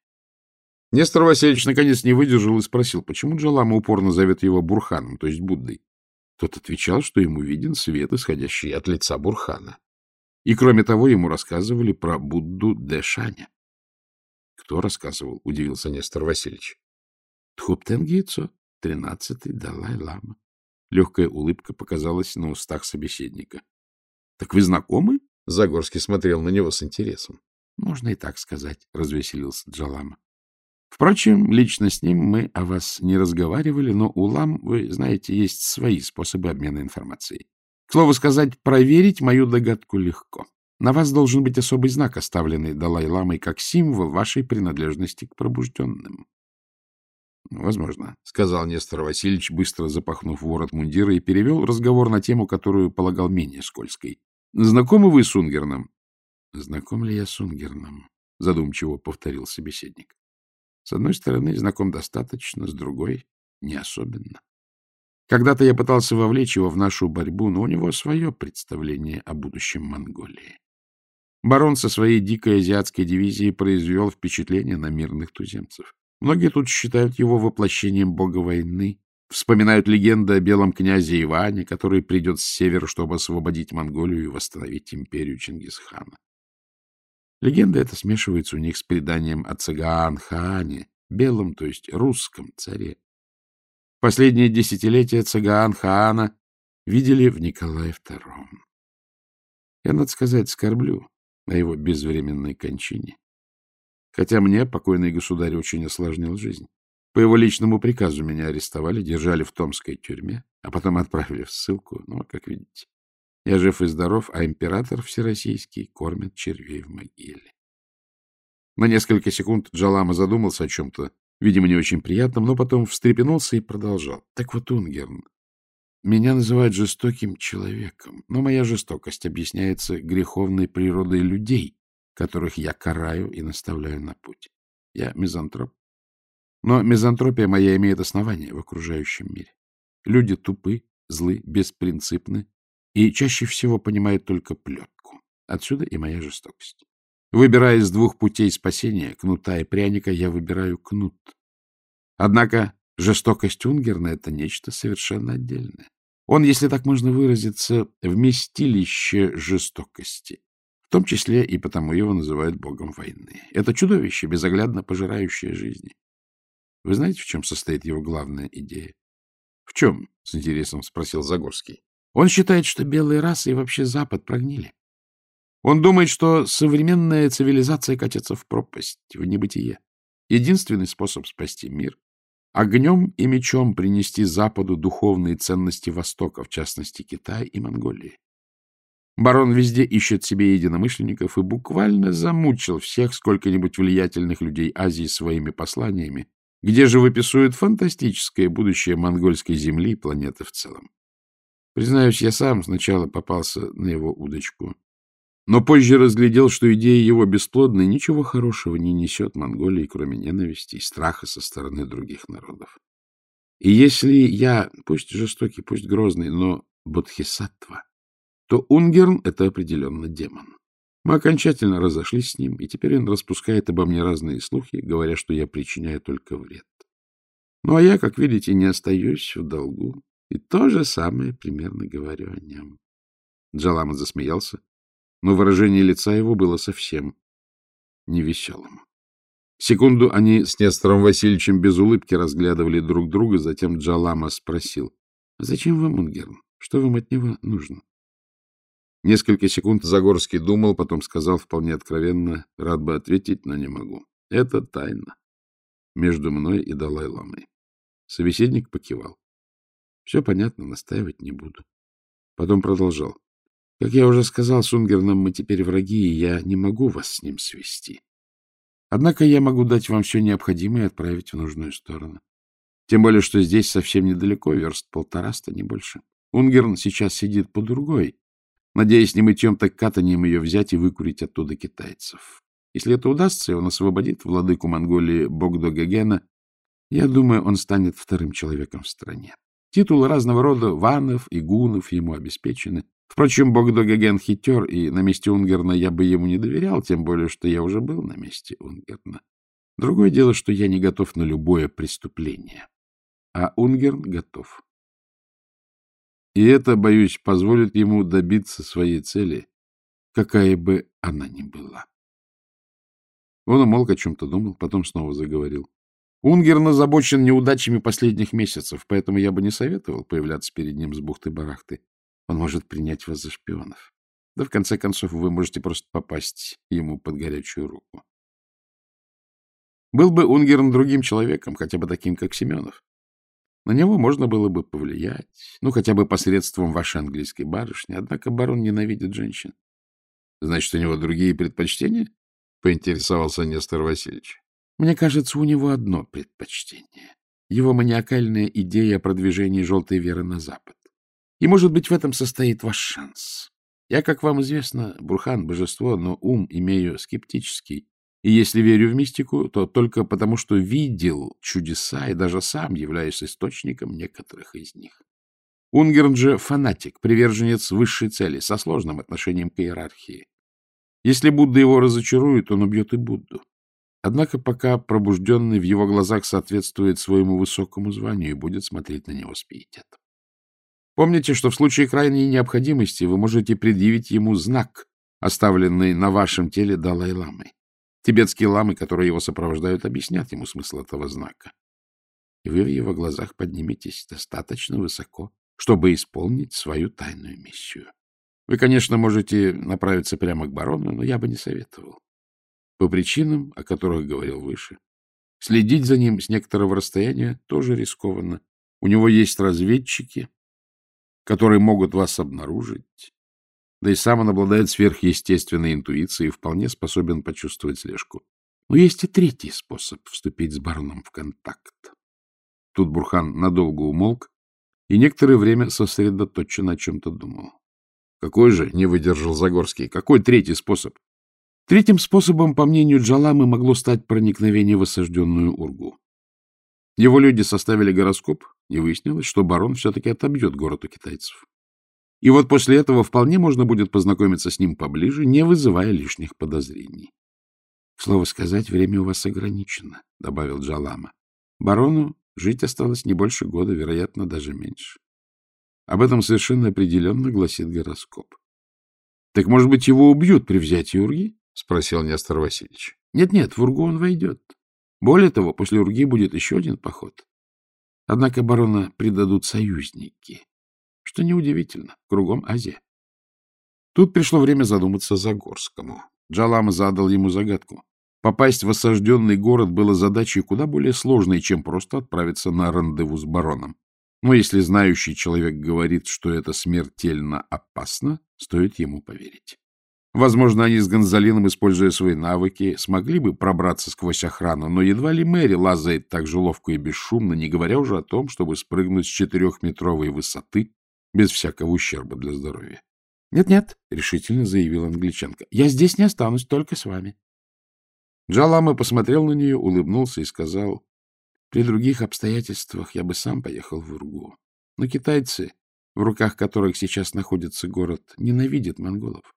Нестор Васильевич наконец не выдержал и спросил, почему Джалама упорно зовет его Бурханом, то есть Буддой. Тот отвечал, что ему виден свет, исходящий от лица Бурхана. И, кроме того, ему рассказывали про Будду Дэшаня. — Кто рассказывал? — удивился Нестор Васильевич. — Тхуптенгицо, тринадцатый Далай-Лама. Легкая улыбка показалась на устах собеседника. — Так вы знакомы? Загорский смотрел на него с интересом. — Можно и так сказать, — развеселился Джалама. — Впрочем, лично с ним мы о вас не разговаривали, но у лам, вы знаете, есть свои способы обмена информацией. К слову сказать, проверить мою догадку легко. На вас должен быть особый знак, оставленный Далай-ламой как символ вашей принадлежности к пробужденным. — Возможно, — сказал Нестор Васильевич, быстро запахнув ворот мундира и перевел разговор на тему, которую полагал менее скользкой. — Знакомы вы с Унгерном? — Знаком ли я с Унгерном? — задумчиво повторил собеседник. — С одной стороны, знаком достаточно, с другой — не особенно. Когда-то я пытался вовлечь его в нашу борьбу, но у него свое представление о будущем Монголии. Барон со своей дикой азиатской дивизией произвел впечатление на мирных туземцев. Многие тут считают его воплощением бога войны, Вспоминают легенды о белом князе Иване, который придет с севера, чтобы освободить Монголию и восстановить империю Чингисхана. Легенда эта смешивается у них с преданием о Цагаан-Хаане, белом, то есть русском царе. Последние десятилетия Цагаан-Хаана видели в Николае II. Я, надо сказать, скорблю о его безвременной кончине. Хотя мне покойный государь очень осложнил жизнь. По его личному приказу меня арестовали, держали в Томской тюрьме, а потом отправили в ссылку. Ну, как видите, я жив и здоров, а император всероссийский кормит червей в могиле. На несколько секунд Джалама задумался о чем-то, видимо, не очень приятном, но потом встрепенулся и продолжал. Так вот, Унгерн, меня называют жестоким человеком, но моя жестокость объясняется греховной природой людей, которых я караю и наставляю на путь. Я мизантроп, но мизантропия моя имеет основание в окружающем мире. Люди тупы, злы, беспринципны и чаще всего понимают только плетку. Отсюда и моя жестокость. Выбирая из двух путей спасения, кнута и пряника, я выбираю кнут. Однако жестокость Унгерна — это нечто совершенно отдельное. Он, если так можно выразиться, вместилище жестокости. В том числе и потому его называют богом войны. Это чудовище, безоглядно пожирающее жизни. Вы знаете, в чем состоит его главная идея? — В чем? — с интересом спросил Загорский. — Он считает, что белые расы и вообще Запад прогнили. Он думает, что современная цивилизация катится в пропасть, в небытие. Единственный способ спасти мир — огнем и мечом принести Западу духовные ценности Востока, в частности Китая и Монголии. Барон везде ищет себе единомышленников и буквально замучил всех сколько-нибудь влиятельных людей Азии своими посланиями, где же выписывают фантастическое будущее монгольской земли и планеты в целом. Признаюсь, я сам сначала попался на его удочку, но позже разглядел, что идея его бесплодной ничего хорошего не несет Монголии, кроме ненависти и страха со стороны других народов. И если я, пусть жестокий, пусть грозный, но бодхисаттва, то Унгерн — это определенно демон. Мы окончательно разошлись с ним, и теперь он распускает обо мне разные слухи, говоря, что я причиняю только вред. Ну, а я, как видите, не остаюсь в долгу, и то же самое примерно говорю о нем. Джалама засмеялся, но выражение лица его было совсем невеселым. Секунду они с Нестором Васильевичем без улыбки разглядывали друг друга, затем Джалама спросил, «А — Зачем вам Унгерн? Что вам от него нужно? Несколько секунд Загорский думал, потом сказал вполне откровенно, рад бы ответить, но не могу. Это тайна между мной и Далай-ламой. Собеседник покивал. Все понятно, настаивать не буду. Потом продолжал. Как я уже сказал, с Унгерном мы теперь враги, и я не могу вас с ним свести. Однако я могу дать вам все необходимое и отправить в нужную сторону. Тем более, что здесь совсем недалеко, верст полтораста, не больше. Унгерн сейчас сидит по другой, надеясь не мытьем, так катанием ее взять и выкурить оттуда китайцев. Если это удастся, и он освободит владыку Монголии Богдо Гагена, я думаю, он станет вторым человеком в стране. Титулы разного рода ванов и гунов ему обеспечены. Впрочем, Богдо Гаген хитер, и на месте Унгерна я бы ему не доверял, тем более, что я уже был на месте Унгерна. Другое дело, что я не готов на любое преступление. А Унгерн готов. И это, боюсь, позволит ему добиться своей цели, какая бы она ни была. Он умолк о чем-то думал, потом снова заговорил. Унгерн озабочен неудачами последних месяцев, поэтому я бы не советовал появляться перед ним с бухты-барахты. Он может принять вас за шпионов. Да, в конце концов, вы можете просто попасть ему под горячую руку. Был бы Унгерн другим человеком, хотя бы таким, как Семенов. На него можно было бы повлиять, ну, хотя бы посредством вашей английской барышни, однако барон ненавидит женщин. — Значит, у него другие предпочтения? — поинтересовался Нестор Васильевич. — Мне кажется, у него одно предпочтение. Его маниакальная идея о продвижении желтой веры на Запад. И, может быть, в этом состоит ваш шанс. Я, как вам известно, Бурхан — божество, но ум имею скептический. И если верю в мистику, то только потому, что видел чудеса и даже сам являюсь источником некоторых из них. Унгерн же фанатик, приверженец высшей цели, со сложным отношением к иерархии. Если Будда его разочарует, он убьет и Будду. Однако пока пробужденный в его глазах соответствует своему высокому званию и будет смотреть на него с пиететом. Помните, что в случае крайней необходимости вы можете предъявить ему знак, оставленный на вашем теле Далай-ламой. Тибетские ламы, которые его сопровождают, объяснят ему смысл этого знака. И вы в его глазах подниметесь достаточно высоко, чтобы исполнить свою тайную миссию. Вы, конечно, можете направиться прямо к барону, но я бы не советовал. По причинам, о которых говорил выше. Следить за ним с некоторого расстояния тоже рискованно. У него есть разведчики, которые могут вас обнаружить, да и сам он обладает сверхъестественной интуицией и вполне способен почувствовать слежку. Но есть и третий способ вступить с бароном в контакт. Тут Бурхан надолго умолк и некоторое время сосредоточенно о чем-то думал. Какой же, не выдержал Загорский, какой третий способ? Третьим способом, по мнению Джаламы, могло стать проникновение в осажденную Ургу. Его люди составили гороскоп, и выяснилось, что барон все-таки отобьет город у китайцев. И вот после этого вполне можно будет познакомиться с ним поближе, не вызывая лишних подозрений. Слово сказать, время у вас ограничено, — добавил Джалама. Барону жить осталось не больше года, вероятно, даже меньше. Об этом совершенно определенно гласит гороскоп. — Так, может быть, его убьют при взятии Урги? — спросил Нестор Васильевич. Нет, — Нет-нет, в Ургу он войдет. Более того, после Урги будет еще один поход. Однако барона предадут союзники, что неудивительно, кругом Азия. Тут пришло время задуматься Загорскому. Джалама задал ему загадку. Попасть в осажденный город было задачей куда более сложной, чем просто отправиться на рандеву с бароном. Но если знающий человек говорит, что это смертельно опасно, стоит ему поверить. Возможно, они с Гонзалином, используя свои навыки, смогли бы пробраться сквозь охрану, но едва ли Мэри лазает так же ловко и бесшумно, не говоря уже о том, чтобы спрыгнуть с четырехметровой высоты без всякого ущерба для здоровья. «Нет-нет», — решительно заявила англичанка, — «я здесь не останусь, только с вами». Джалама посмотрел на нее, улыбнулся и сказал, «При других обстоятельствах я бы сам поехал в Ургу. Но китайцы, в руках которых сейчас находится город, ненавидят монголов.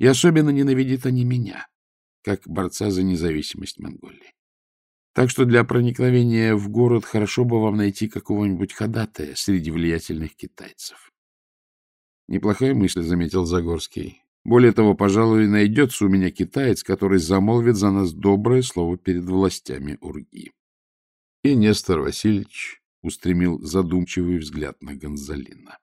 И особенно ненавидят они меня, как борца за независимость Монголии. Так что для проникновения в город хорошо бы вам найти какого-нибудь ходатая среди влиятельных китайцев. Неплохая мысль, — заметил Загорский. Более того, пожалуй, найдется у меня китаец, который замолвит за нас доброе слово перед властями Урги. И Нестор Васильевич устремил задумчивый взгляд на Гонзалина.